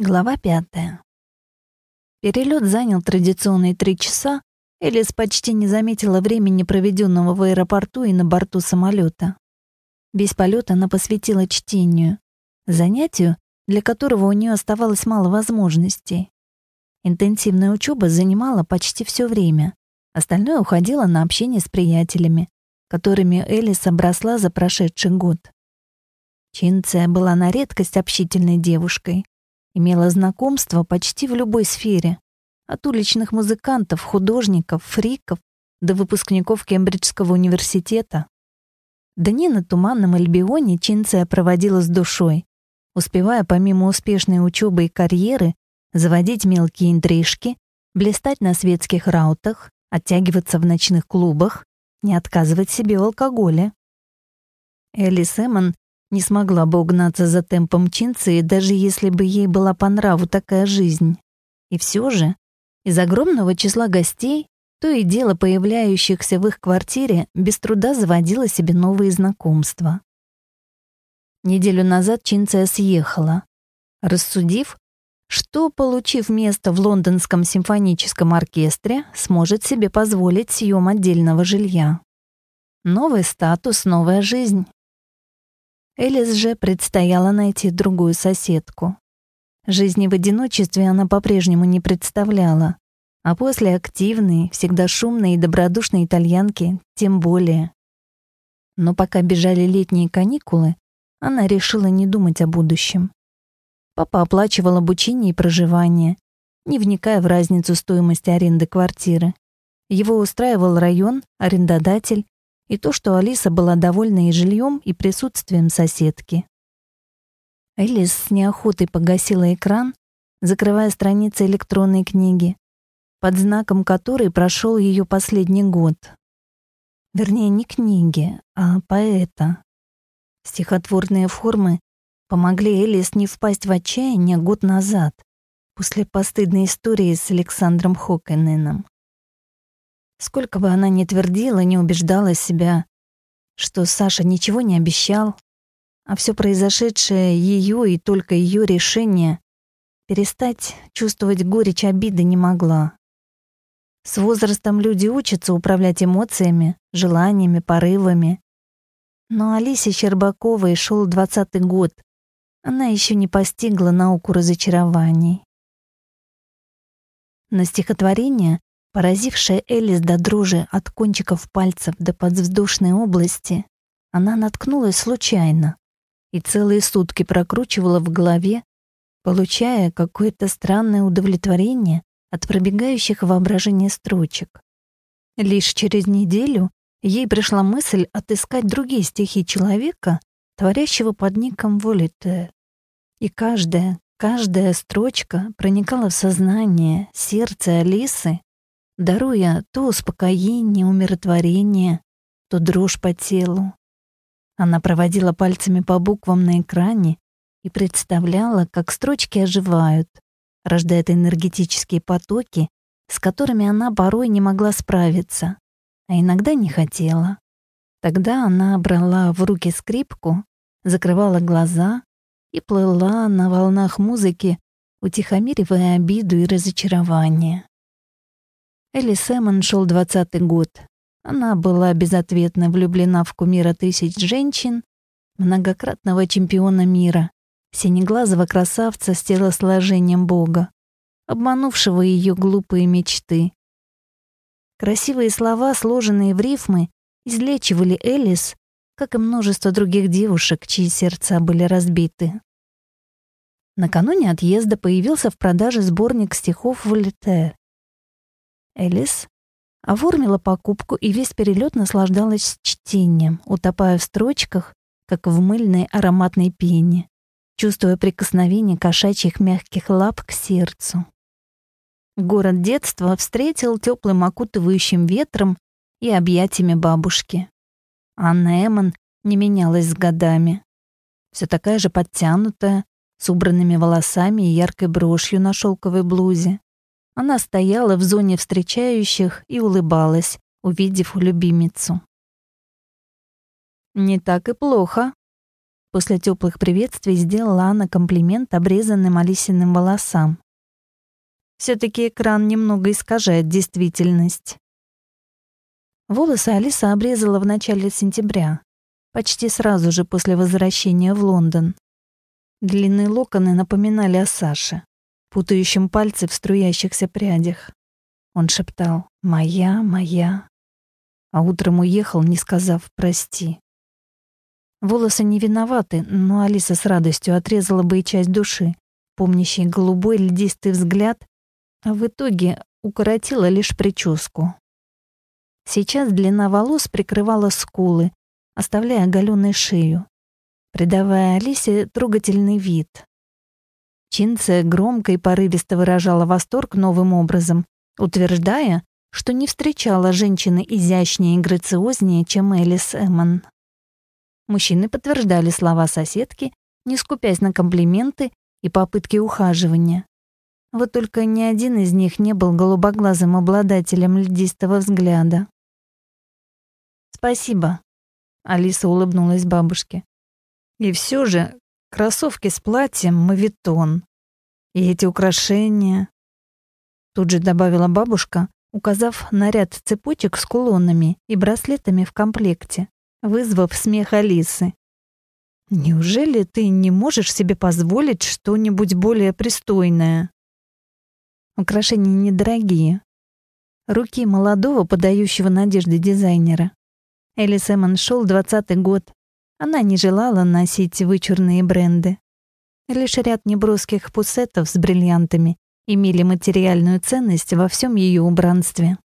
Глава пятая. Перелет занял традиционные три часа. Элис почти не заметила времени, проведенного в аэропорту и на борту самолета. Весь полет она посвятила чтению, занятию, для которого у нее оставалось мало возможностей. Интенсивная учеба занимала почти все время. Остальное уходило на общение с приятелями, которыми Элис обросла за прошедший год. Чинция была на редкость общительной девушкой, имела знакомство почти в любой сфере. От уличных музыкантов, художников, фриков до выпускников Кембриджского университета. Дни на Туманном Альбионе Чинция проводила с душой, успевая помимо успешной учебы и карьеры заводить мелкие интрижки, блистать на светских раутах, оттягиваться в ночных клубах, не отказывать себе в алкоголе. Элли Сэмон не смогла бы угнаться за темпом Чинции, даже если бы ей была по нраву такая жизнь. И все же, из огромного числа гостей, то и дело появляющихся в их квартире, без труда заводила себе новые знакомства. Неделю назад Чинция съехала, рассудив, что, получив место в лондонском симфоническом оркестре, сможет себе позволить съем отдельного жилья. Новый статус, новая жизнь. Элис же предстояло найти другую соседку. Жизни в одиночестве она по-прежнему не представляла, а после активной, всегда шумной и добродушной итальянки тем более. Но пока бежали летние каникулы, она решила не думать о будущем. Папа оплачивал обучение и проживание, не вникая в разницу стоимости аренды квартиры. Его устраивал район, арендодатель и то, что Алиса была довольна и жильем, и присутствием соседки. Элис с неохотой погасила экран, закрывая страницы электронной книги, под знаком которой прошел ее последний год. Вернее, не книги, а поэта. Стихотворные формы помогли Элис не впасть в отчаяние год назад, после постыдной истории с Александром Хокененом. Сколько бы она ни твердила, не убеждала себя, что Саша ничего не обещал, а все произошедшее ее и только ее решение перестать чувствовать горечь обиды не могла. С возрастом люди учатся управлять эмоциями, желаниями, порывами. Но Алисе Щербаковой шел двадцатый год. Она еще не постигла науку разочарований. На стихотворение Поразившая Элис до дрожи от кончиков пальцев до подвздошной области, она наткнулась случайно и целые сутки прокручивала в голове, получая какое-то странное удовлетворение от пробегающих воображения строчек. Лишь через неделю ей пришла мысль отыскать другие стихи человека, творящего под ником Волите. И каждая, каждая строчка проникала в сознание, сердце Алисы даруя то успокоение, умиротворение, то дрожь по телу. Она проводила пальцами по буквам на экране и представляла, как строчки оживают, рождают энергетические потоки, с которыми она порой не могла справиться, а иногда не хотела. Тогда она брала в руки скрипку, закрывала глаза и плыла на волнах музыки, утихомиривая обиду и разочарование. Элли Сэмон шел двадцатый год. Она была безответно влюблена в кумира тысяч женщин, многократного чемпиона мира, синеглазого красавца с телосложением Бога, обманувшего ее глупые мечты. Красивые слова, сложенные в рифмы, излечивали Элис, как и множество других девушек, чьи сердца были разбиты. Накануне отъезда появился в продаже сборник стихов Вольтер. Элис оформила покупку и весь перелет наслаждалась чтением, утопая в строчках, как в мыльной ароматной пене, чувствуя прикосновение кошачьих мягких лап к сердцу. Город детства встретил теплым окутывающим ветром и объятиями бабушки. Анна Эммон не менялась с годами. Все такая же подтянутая, с убранными волосами и яркой брошью на шелковой блузе. Она стояла в зоне встречающих и улыбалась, увидев любимицу. «Не так и плохо», После теплых приветствий сделала Анна комплимент обрезанным Алисиным волосам. Все-таки экран немного искажает действительность. Волосы Алиса обрезала в начале сентября, почти сразу же после возвращения в Лондон. Длинные локоны напоминали о Саше, путающем пальцы в струящихся прядях. Он шептал «Моя, моя», а утром уехал, не сказав «прости». Волосы не виноваты, но Алиса с радостью отрезала бы и часть души, помнящей голубой льдистый взгляд, а в итоге укоротила лишь прическу. Сейчас длина волос прикрывала скулы, оставляя оголенной шею, придавая Алисе трогательный вид. Чинция громко и порывисто выражала восторг новым образом, утверждая, что не встречала женщины изящнее и грациознее, чем Элис Эммон. Мужчины подтверждали слова соседки, не скупясь на комплименты и попытки ухаживания. Вот только ни один из них не был голубоглазым обладателем льдистого взгляда. «Спасибо», — Алиса улыбнулась бабушке. «И все же кроссовки с платьем мавитон. И эти украшения...» Тут же добавила бабушка, указав на ряд цепочек с кулонами и браслетами в комплекте вызвав смех Алисы. «Неужели ты не можешь себе позволить что-нибудь более пристойное?» Украшения недорогие. Руки молодого, подающего надежды дизайнера. Элли Сэмон шел двадцатый год. Она не желала носить вычурные бренды. Лишь ряд неброских пусетов с бриллиантами имели материальную ценность во всем ее убранстве.